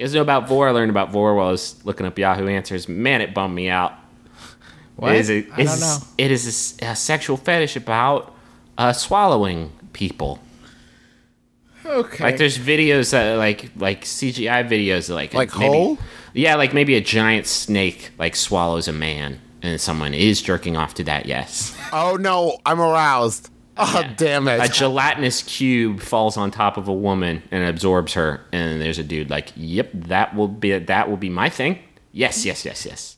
You guys know about Vore? I learned about Vore while I was looking up Yahoo Answers. Man, it bummed me out. What? It is a, I it don't is- know. It is a sexual fetish about uh, swallowing people. Okay. Like there's videos that like like CGI videos that like Like maybe, whole? Yeah, like maybe a giant snake like swallows a man, and someone is jerking off to that. Yes, Oh no, I'm aroused. Oh damn it. a gelatinous cube falls on top of a woman and absorbs her, and there's a dude like, "Yep, that will be that will be my thing." Yes, yes, yes, yes.